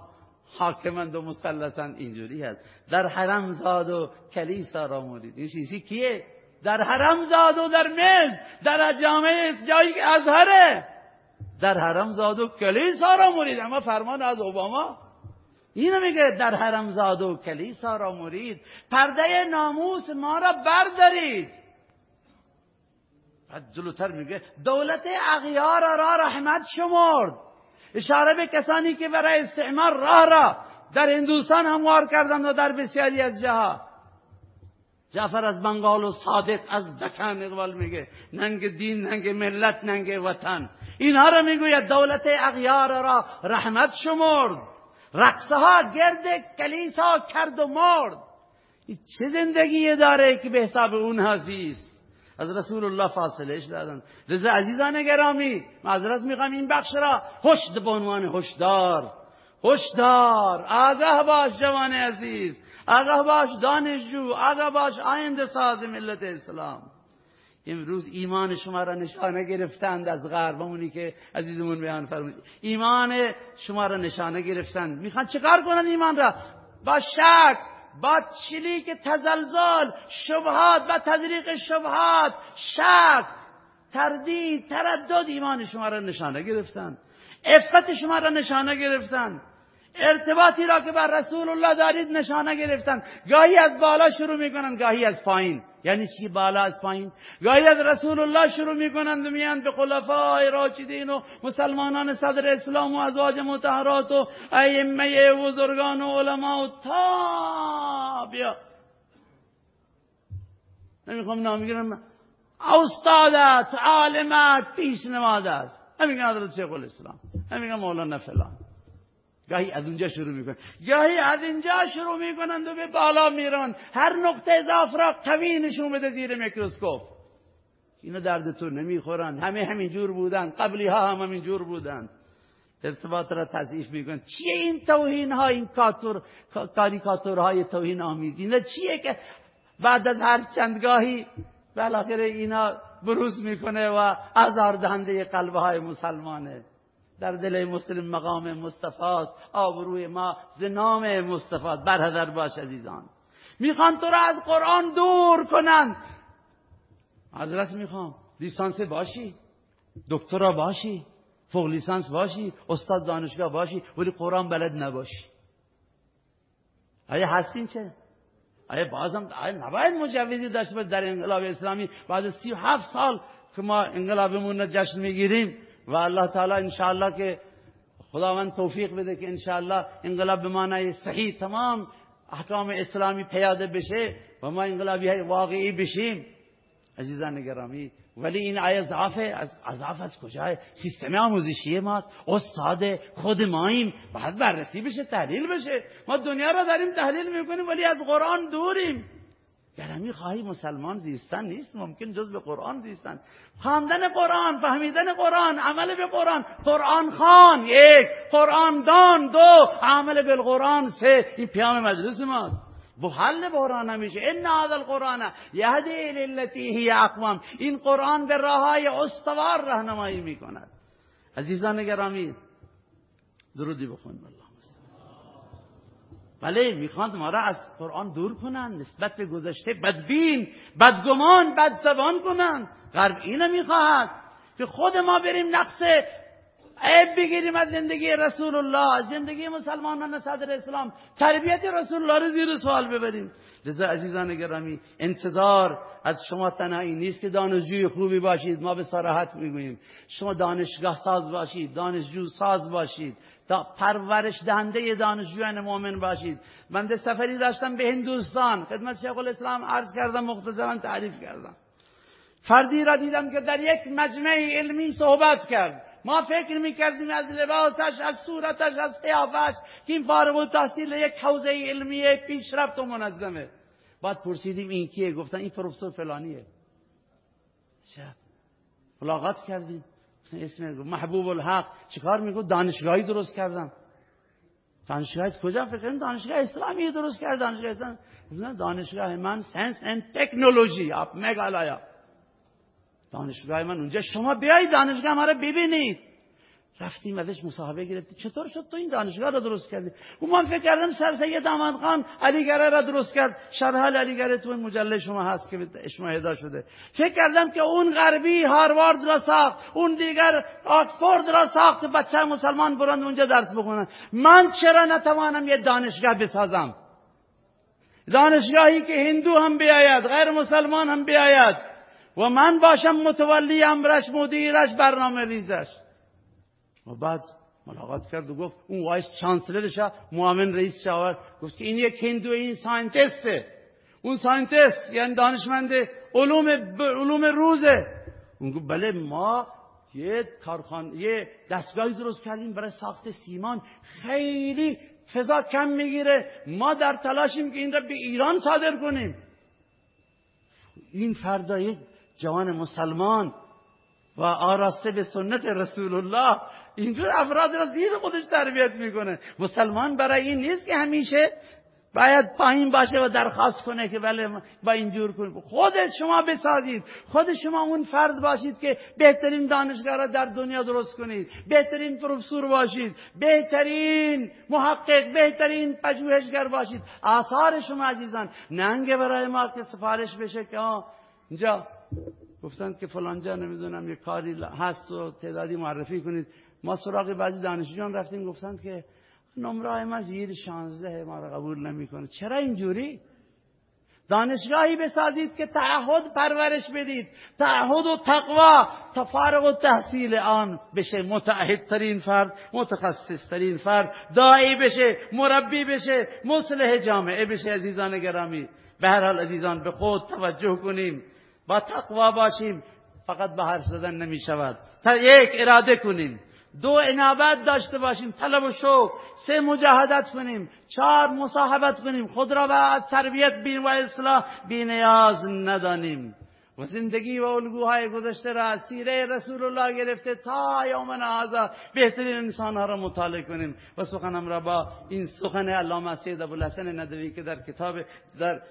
حاکمند و مسلطن اینجوری هست. در حرم زاد و کلیسا را مرید این چیزی کیه؟ در حرم زاد و در مز در جامعه جایی که ازهره. در حرم زاد و کلیسا را مرید اما فرمان از اوباما اینو میگه در حرم زاد و کلیسا را مرید پرده ناموس ما را بردارید. بعد جلوتر میگه دولت اغیار را رحمت شمرد. اشاره به کسانی که برای استعمار راه را در هندوستان هموار کردند و در بسیاری از جاها. جعفر از بنگال و صادق از دکن اقبال میگه ننگ دین ننگ ملت ننگ وطن. اینها را می‌گوید دولت اغیار را رحمت شمرد. رقصه ها گرد کلیسا کرد و مرد. چه زندگی داره که به حساب اونها زیست. از رسول الله فاصلهش دادن. لذا عزیزان گرامی معذرت می‌خوام این بخش را هشت به عنوان هشدار. هشدار. آگاه باش جوان عزیز. آگاه باش دانشجو. آگاه باش آینده ساز ملت اسلام. امروز ایمان شما را نشانه گرفتند از غرب. اونی که عزیزمون بیان فرمود ایمان شما را نشانه گرفتند. می‌خوان چکار کنن ایمان را؟ با شک. با چلیک تزلزل شبهات و تزریق شبهات شک تردید تردد ایمان شما را نشانه گرفتن افت شما را نشانه گرفتن ارتباطی را که بر رسول الله دارید نشانه گرفتن. گاهی از بالا شروع می‌کنن گاهی از پایین. یعنی چی بالا از پایین؟ گاهی از رسول الله شروع می‌کنند و میان به خلفای راشدین و مسلمانان صدر اسلام و ازواج متحرات و ائمه بزرگان و علما و تابیا نمی‌خوام نام بگیرم. استادت عالمت پیش نمادت همیگن حضرت شیخ الاسلام. همیگن مولانا فلان. گاهی از اونجا شروع می‌کنن. گاهی از اینجا شروع می‌کنند و به بالا میرن هر نقطه اضاف را قوی نشون بده زیر میکروسکوپ. اینا دردتون نمی‌خورن. همه همین جور بودن. قبلی ها هم همین جور بودن. ارتباط را تضعیف می‌کنن. چیه این توهین ها این کاتور های توهین آمیزی. اینا چیه که بعد از هر چندگاهی بالاخره اینا بروز می‌کنه و ازار دهنده قلبه های مسلمانه. در دل مسلم مقام مصطفی آبروی ما زنام مصطفی برهدر باش عزیزان. می‌خوان تو را از قرآن دور کنن حضرت می‌خوام. لیسانس باشی. دکترا باشی. فوق لیسانس باشی. استاد دانشگاه باشی. ولی قرآن بلد نباشی. آیا هستین چه؟ آیا بازم آیا نباید مجوزی داشته در انقلاب اسلامی؟ بعد سی هفت سال که ما انقلابمون را جشن می‌گیریم و الله تعالی انشاءالله که خداوند توفیق بده که انشاءالله انقلاب به معنای صحیح تمام احکام اسلامی پیاده بشه و ما انقلابی های واقعی بشیم عزیزان گرامی ولی این آیه ضعف از ضعف از کجای سیستم آموزشی ماست استاد خود ماییم باید بررسی بشه تحلیل بشه ما دنیا را داریم تحلیل می‌کنیم ولی از قرآن دوریم گرمی خواهی مسلمان زیستن نیست ممکن جز به قرآن زیستن. خواندن قرآن فهمیدن قرآن عمل به قرآن. قرآن خان یک. قرآن دان دو. عمل به قرآن سه. این پیام مجلس ماست. به حل بحران همیشه. ان هذا القرآن یهدی للتی هی اقوام. این قرآن به راههای استوار راهنمایی می‌کند. عزیزان گرامی درودی بخون. بله می‌خواند ما را از قرآن دور کنن نسبت به گذشته بدبین بدگمان بدزبان کنن. غرب اینو می‌خواهد که خود ما بریم نقص عیب بگیریم از زندگی رسول الله زندگی مسلمانان صدر اسلام. تربیت رسول الله رو زیر سوال ببریم. لذا عزیزان گرامی انتظار از شما تنهایی نیست که دانشجوی خوبی باشید ما به صراحت می‌گوییم. شما دانشگاه ساز باشید دانشجو ساز باشید. تا پرورش دهنده دانشجویان مؤمن باشید. من سفری داشتم به هندوستان. خدمت شیخ الاسلام عرض کردم مختصرا تعریف کردم. فردی را دیدم که در یک مجمع علمی صحبت کرد. ما فکر می‌کردیم از لباسش از صورتش از قیافش که این فارغ التحصیل یک حوزه علمی پیشرفت و منظمه. بعد پرسیدیم این کیه؟ گفتن این پروفسور فلانیه. چه؟ ملاقات کردیم. اسم محبوب الحق. چیکار میگو؟ دانشگاهی درست کردم. دانشگاه کجا؟ فکر دانشگاه اسلامی درست کرد. دانشگاه اسلامی. دانشگاه من سنس اند تکنولوژی. آپ مگالایا دانشگاه من اونجا. شما بیایید دانشگاه ما رو ببینید. رفتیم ازش مصاحبه گرفتی چطور شد تو این دانشگاه را درست کردی؟ اون من فکر کردم سر سید احمد خان علیگره را درست کرد. شرح علیگره تو مجله شما هست که شما هدا شده. فکر کردم که اون غربی هاروارد را ساخت اون دیگر آکسفورد را ساخت بچه مسلمان برند اونجا درس بخونن. من چرا نتوانم یه دانشگاه بسازم؟ دانشگاهی که هندو هم بیاید غیر مسلمان هم بیاید. و من باشم متولی امرش مدیرش برنامه ریزش و بعد ملاقات کرد و گفت اون vice chancellor ش معاون رئیس شاور. گفت که این یک هندو این scientist ه. اون ساینتست یعنی دانشمند علوم علوم روزه. اون گفت بله ما یه کارخان یه دستگاهی درست کردیم برای ساخت سیمان. خیلی فضا کم می‌گیره. ما در تلاشیم که این را به ایران صادر کنیم. این فردا یک جوان مسلمان و آراسته به سنت رسول الله. اینجور افراد را زیر خودش تربیت می‌کنه. مسلمان برای این نیست که همیشه باید پایین باشه و درخواست کنه که بله با اینجور کن. خودت شما بسازید. خود شما اون فرد باشید که بهترین دانشگاه را در دنیا درست کنید. بهترین پروفسور باشید. بهترین محقق بهترین پژوهشگر باشید. آثار شما عزیزان ننگه برای ما که سفارش بشه که اینجا. گفتند که فلانجا نمی‌دونم یه کاری هست و تعدادی معرفی کنید. ما سراغ بعضی دانشجویان رفتیم گفتند که نمره ما زیر شانزده ما رو قبول نمی‌کنه. چرا اینجوری؟ دانشگاهی بسازید که تعهد پرورش بدید. تعهد و تقوا تفارق و تحصیل آن بشه. متعهد فرد متخصص ترین فرد. داعی بشه مربی بشه مصلح جامعه بشه. عزیزان گرامی به هر حال عزیزان به خود توجه کنیم. با تقوا باشیم فقط به حرف زدن نمی شود. تا یک اراده کنیم. دو انابت داشته باشیم طلب و شوق. سه مجاهدت کنیم. چهار مصاحبت کنیم. خود را به تربیت بین و اصلاح بینیاز ندانیم. و زندگی و الگوهای گذشته را از سیره رسول الله گرفته تا یوم هذا بهترین انسان ها را مطالعه کنیم. و سخنم را با این سخن علامه سید ابوالحسن ندوی که در کتاب در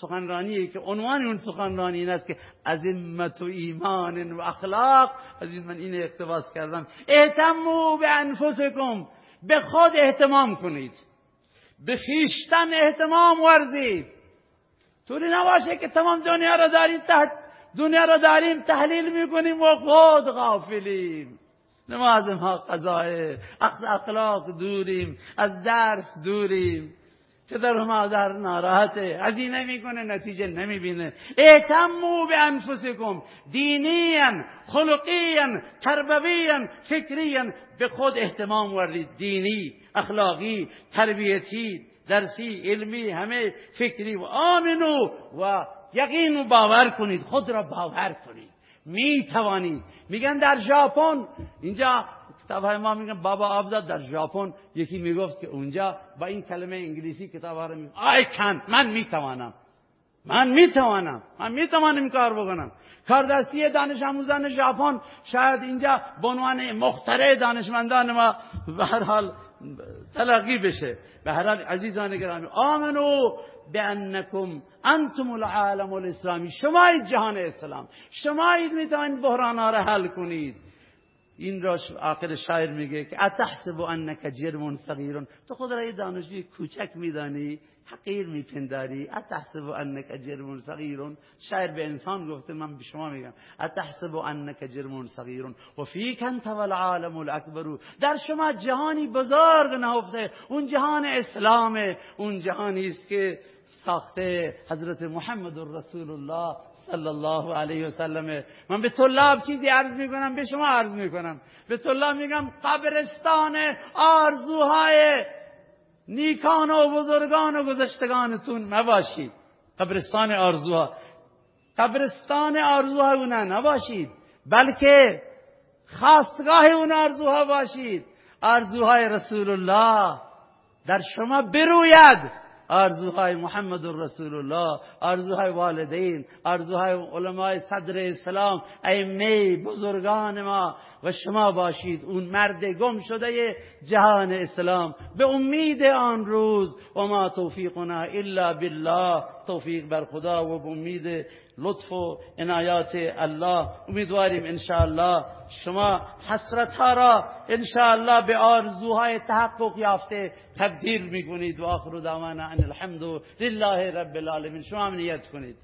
سخنرانی که عنوان اون سخنرانی این است که عظمت و ایمان و اخلاق. از این من این اقتباس کردم. اهتمو به انفسکم. به خود احتمام کنید. به خیشتن احتمام ورزید. طوری نباشه که تمام دنیا را داریم تحت دنیا را داریم تحلیل می‌کنیم و خود غافلیم. نماز ما قضایه اخلاق دوریم. از درس دوریم. پدر مادر ناراحته؟ هزینه می‌کنه نتیجه نمی‌بینه. اعتمو به انفسکم. دینیان خلقیان تربویان فکریان به خود احتمام وردید. دینی اخلاقی تربیتی درسی علمی همه فکری. و آمنو و یقین و باور کنید. خود را باور کنید. می توانید میگن در ژاپن اینجا کتاب های ما میگن بابا آبداد در ژاپن. یکی می‌گفت که اونجا با این کلمه انگلیسی کتاب ها رو میگن. آی کن من می‌توانم. من می‌توانم. من می‌توانم کار بکنم. کاردستی دانش آموزان ژاپن شاید اینجا به عنوان مخترع دانشمندان ما به هر حال تلقی بشه. به هر حال عزیزان گرامی آمنو بانکم انتم العالم الاسلامی. شمایید جهان اسلام شمایید می‌توانید بحران ها را حل کنید. این را آخر شاعر میگه که اتحسب انک جرم صغیر تو خود را یه دانشجوی کوچک میدانی حقیر میپنداری. اتحسب انک جرم صغیر شاعر به انسان گفته من به شما میگم. اتحسب انک جرم صغیر و فیک انت والعالم الاکبر در شما جهانی بزرگ نهفته اون جهان اسلامه. اون جهانی است که ساخته حضرت محمد رسول الله صلی الله علیه و سلم. من به طلاب چیزی عرض می‌کنم به شما عرض می‌کنم. به طلاب میگم قبرستان آرزوهای نیکان و بزرگان و گذشتگانتون نباشید. قبرستان آرزوها. قبرستان آرزوها اونا نباشید بلکه خواستگاه اون آرزوها باشید. آرزوهای رسول الله در شما بروید. آرزوهای محمد رسول الله آرزوهای والدین آرزوهای علمای صدر اسلام ائمه بزرگان ما. و شما باشید اون مرد گم شده جهان اسلام. به امید آن روز و ما توفیقنا الا بالله. توفیق بر خدا و به امید لطف و عنایات الله. امیدواریم انشاءالله شما حسرت ها را انشاءالله به آرزوهای تحقق یافته تبدیل می‌کنید. و آخر دعوانا ان الحمد لله رب العالمین. شما نیت کنید.